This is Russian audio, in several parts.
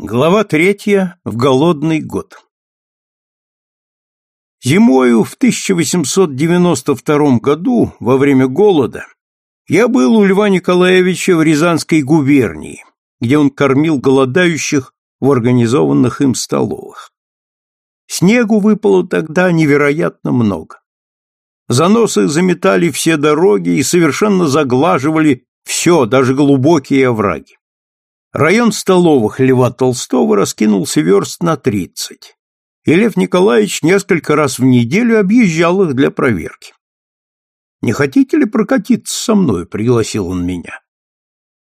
Глава третья. В голодный год. Зимою в 1892 году, во время голода, я был у Льва Николаевича в Рязанской губернии, где он кормил голодающих в организованных им столовых. Снегу выпало тогда невероятно много. Заносы заметали все дороги и совершенно заглаживали все, даже глубокие овраги. Район столовых Льва Толстого раскинулся верст на тридцать, и Лев Николаевич несколько раз в неделю объезжал их для проверки. «Не хотите ли прокатиться со мной?» — пригласил он меня.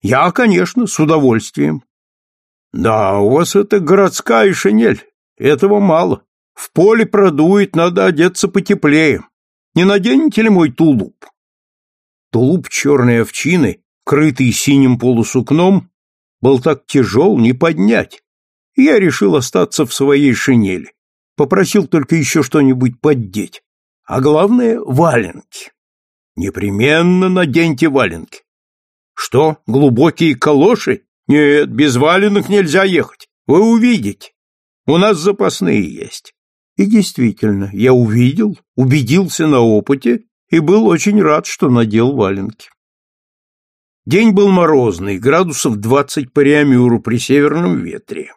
«Я, конечно, с удовольствием». «Да, у вас это городская шинель, этого мало. В поле продует, надо одеться потеплее. Не наденете ли мой тулуп?» Тулуп черной овчины, крытый синим полусукном, был так тяжел, не поднять. Я решил остаться в своей шинели. Попросил только еще что-нибудь поддеть. А главное — валенки. Непременно наденьте валенки. Что, глубокие калоши? Нет, без валенок нельзя ехать. Вы увидите. У нас запасные есть. И действительно, я увидел, убедился на опыте и был очень рад, что надел валенки. День был морозный, градусов двадцать по Реамюру при северном ветре,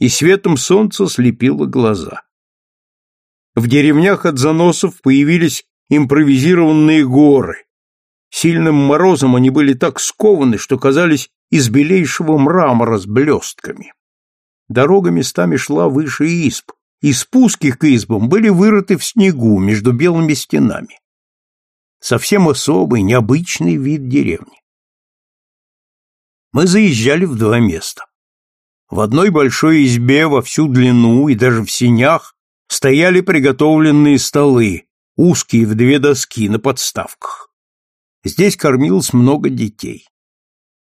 и светом солнца слепило глаза. В деревнях от заносов появились импровизированные горы. Сильным морозом они были так скованы, что казались из белейшего мрамора с блестками. Дорога местами шла выше изб, и спуски к избам были вырыты в снегу между белыми стенами. Совсем особый, необычный вид деревни мы заезжали в два места. В одной большой избе во всю длину и даже в синях стояли приготовленные столы, узкие в две доски на подставках. Здесь кормилось много детей.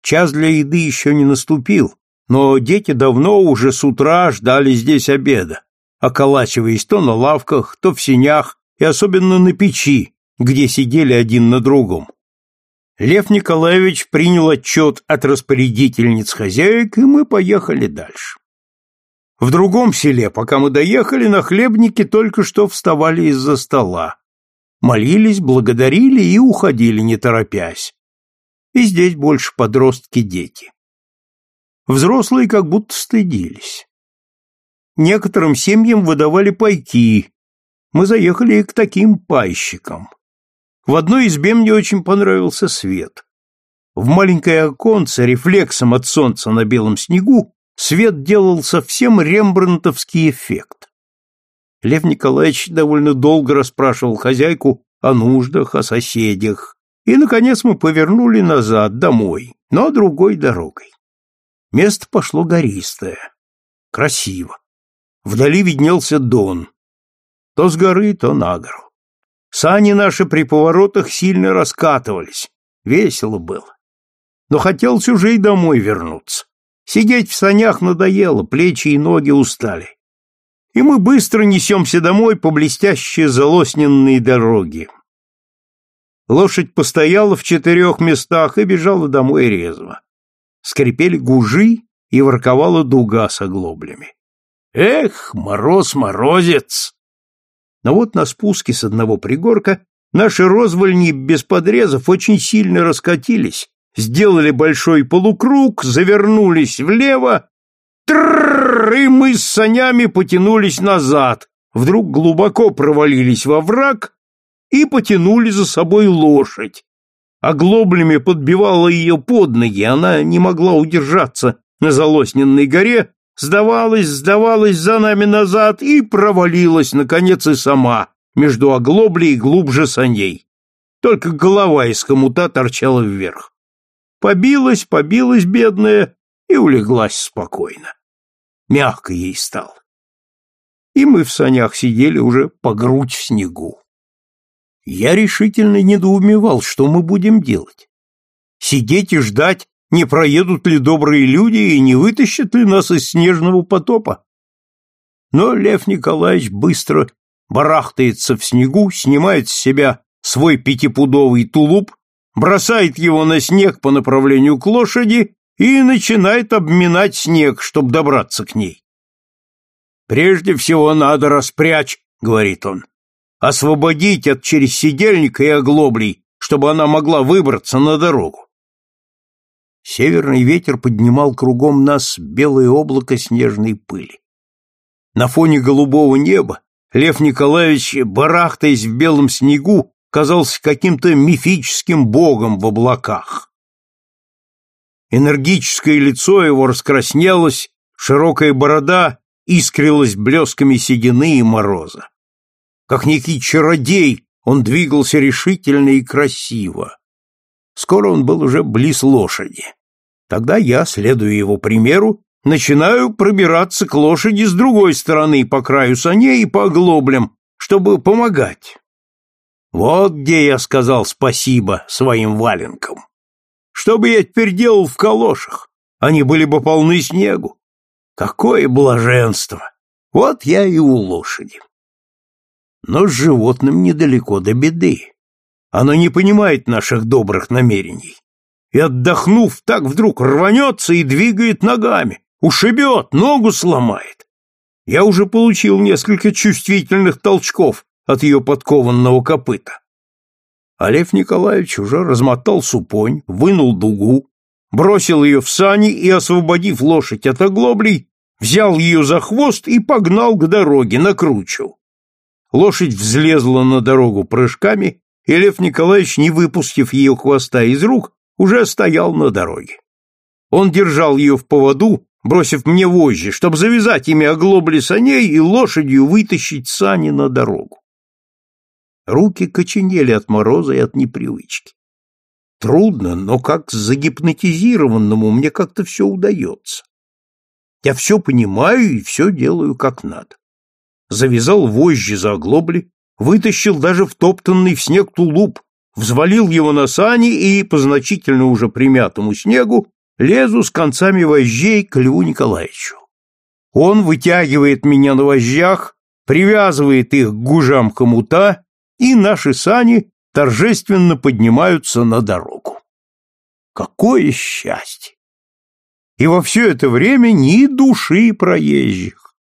Час для еды еще не наступил, но дети давно уже с утра ждали здесь обеда, околачиваясь то на лавках, то в синях и особенно на печи, где сидели один на другом. Лев Николаевич принял отчет от распорядительниц хозяек, и мы поехали дальше. В другом селе, пока мы доехали, на хлебнике только что вставали из-за стола. Молились, благодарили и уходили, не торопясь. И здесь больше подростки-дети. Взрослые как будто стыдились. Некоторым семьям выдавали пайки. Мы заехали и к таким пайщикам. В одной избе мне очень понравился свет. В маленькое оконце, рефлексом от солнца на белом снегу, свет делал совсем рембрандтовский эффект. Лев Николаевич довольно долго расспрашивал хозяйку о нуждах, о соседях, и, наконец, мы повернули назад, домой, но другой дорогой. Место пошло гористое, красиво. Вдали виднелся дон, то с горы, то на гору. Сани наши при поворотах сильно раскатывались. Весело было. Но хотелось уже и домой вернуться. Сидеть в санях надоело, плечи и ноги устали. И мы быстро несемся домой по блестящей залосненной дороге. Лошадь постояла в четырех местах и бежала домой резво. Скрипели гужи и ворковала дуга с оглоблями. Эх, мороз-морозец! Но вот на спуске с одного пригорка наши розвольни без подрезов очень сильно раскатились, сделали большой полукруг, завернулись влево, трррр, и мы с санями потянулись назад, вдруг глубоко провалились во враг и потянули за собой лошадь. Оглоблями подбивала ее под ноги, она не могла удержаться на залосненной горе, сдавалась, сдавалась за нами назад и провалилась, наконец, и сама, между оглоблей и глубже саней. Только голова из хомута торчала вверх. Побилась, побилась, бедная, и улеглась спокойно. Мягко ей стало. И мы в санях сидели уже по грудь в снегу. Я решительно недоумевал, что мы будем делать. Сидеть и ждать, не проедут ли добрые люди и не вытащат ли нас из снежного потопа? Но Лев Николаевич быстро барахтается в снегу, снимает с себя свой пятипудовый тулуп, бросает его на снег по направлению к лошади и начинает обминать снег, чтобы добраться к ней. «Прежде всего надо распрячь», — говорит он, — «освободить от через сидельника и оглоблей, чтобы она могла выбраться на дорогу». Северный ветер поднимал кругом нас белое облако снежной пыли. На фоне голубого неба Лев Николаевич, барахтаясь в белом снегу, казался каким-то мифическим богом в облаках. Энергическое лицо его раскраснелось, широкая борода искрилась блесками седины и мороза. Как некий чародей он двигался решительно и красиво. Скоро он был уже близ лошади. Тогда я, следуя его примеру, начинаю пробираться к лошади с другой стороны по краю саней и по оглоблям, чтобы помогать. Вот где я сказал спасибо своим валенкам. Что бы я теперь делал в калошах? Они были бы полны снегу. Какое блаженство! Вот я и у лошади. Но с животным недалеко до беды. Оно не понимает наших добрых намерений. И, отдохнув, так вдруг рванется и двигает ногами, ушибет, ногу сломает. Я уже получил несколько чувствительных толчков от ее подкованного копыта. А Лев Николаевич уже размотал супонь, вынул дугу, бросил ее в сани и, освободив лошадь от оглоблей, взял ее за хвост и погнал к дороге, накручивал. Лошадь взлезла на дорогу прыжками, и Лев Николаевич, не выпустив ее хвоста из рук, уже стоял на дороге. Он держал ее в поводу, бросив мне вожжи, чтобы завязать ими оглобли саней и лошадью вытащить сани на дорогу. Руки коченели от мороза и от непривычки. Трудно, но как загипнотизированному мне как-то все удается. Я все понимаю и все делаю как надо. Завязал вожжи за оглобли, вытащил даже втоптанный в снег тулуп, взвалил его на сани и, по значительно уже примятому снегу, лезу с концами вожжей к Льву Николаевичу. Он вытягивает меня на вожжах, привязывает их к гужам хомута, и наши сани торжественно поднимаются на дорогу. Какое счастье! И во все это время ни души проезжих.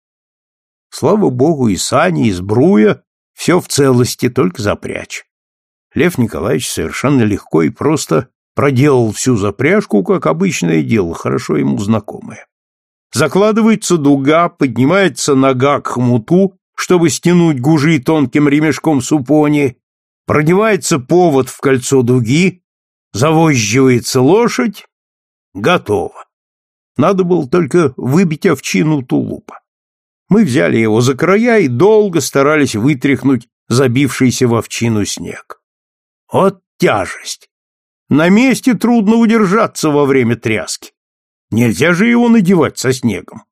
Слава богу, и сани, и сбруя все в целости, только запрячь. Лев Николаевич совершенно легко и просто проделал всю запряжку, как обычное дело, хорошо ему знакомое. Закладывается дуга, поднимается нога к хмуту, чтобы стянуть гужи тонким ремешком супони, продевается повод в кольцо дуги, завозживается лошадь, готово. Надо было только выбить овчину тулупа. Мы взяли его за края и долго старались вытряхнуть забившийся в овчину снег. Вот тяжесть! На месте трудно удержаться во время тряски. Нельзя же его надевать со снегом.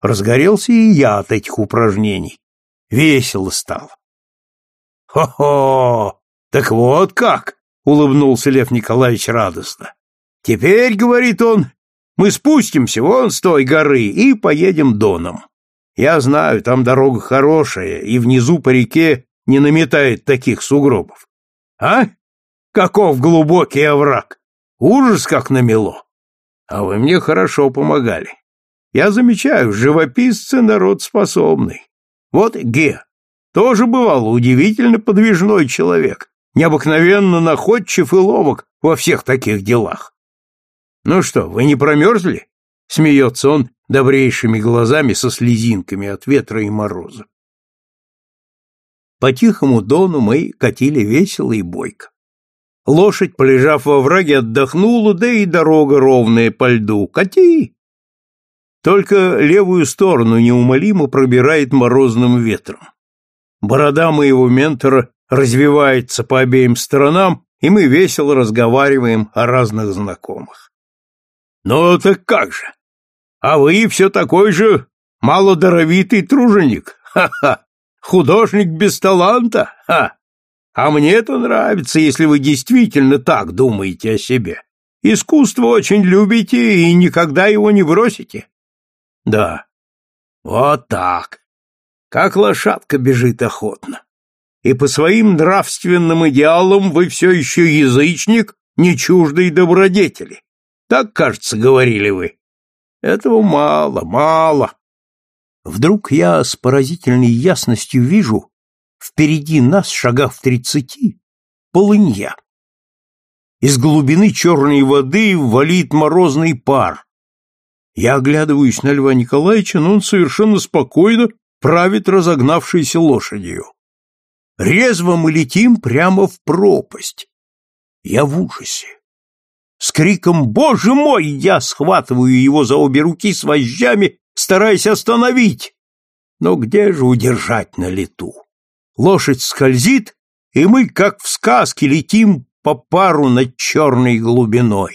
Разгорелся и я от этих упражнений. Весело стало. «Хо-хо! Так вот как!» — улыбнулся Лев Николаевич радостно. «Теперь, — говорит он, — мы спустимся вон с той горы и поедем доном. Я знаю, там дорога хорошая, и внизу по реке не наметает таких сугробов. А? Каков глубокий овраг! Ужас как намело! А вы мне хорошо помогали. Я замечаю, живописцы народ способный. Вот Ге, тоже бывал удивительно подвижной человек, необыкновенно находчив и ловок во всех таких делах. Ну что, вы не промерзли? Смеется он добрейшими глазами со слезинками от ветра и мороза. По тихому дону мы катили весело и бойко. Лошадь, полежав во враге, отдохнула, да и дорога ровная по льду. Кати! Только левую сторону неумолимо пробирает морозным ветром. Борода моего ментора развивается по обеим сторонам, и мы весело разговариваем о разных знакомых. «Ну так как же? А вы все такой же малодоровитый труженик? Ха-ха! Художник без таланта? Ха! А мне это нравится, если вы действительно так думаете о себе. Искусство очень любите и никогда его не бросите. Да. Вот так. Как лошадка бежит охотно. И по своим нравственным идеалам вы все еще язычник, не чуждый добродетели. Так, кажется, говорили вы. Этого мало, мало. Вдруг я с поразительной ясностью вижу впереди нас, шагах в тридцати, полынья. Из глубины черной воды валит морозный пар. Я оглядываюсь на Льва Николаевича, но он совершенно спокойно правит разогнавшейся лошадью. Резво мы летим прямо в пропасть. Я в ужасе. С криком «Боже мой!» я схватываю его за обе руки с вожжами, стараясь остановить. Но где же удержать на лету? Лошадь скользит, и мы, как в сказке, летим по пару над черной глубиной.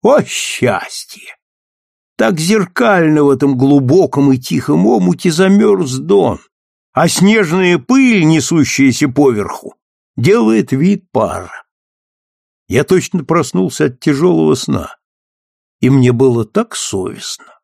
О, счастье! Так зеркально в этом глубоком и тихом омуте замерз Дон, а снежная пыль, несущаяся поверху, делает вид пара. Я точно проснулся от тяжелого сна, и мне было так совестно.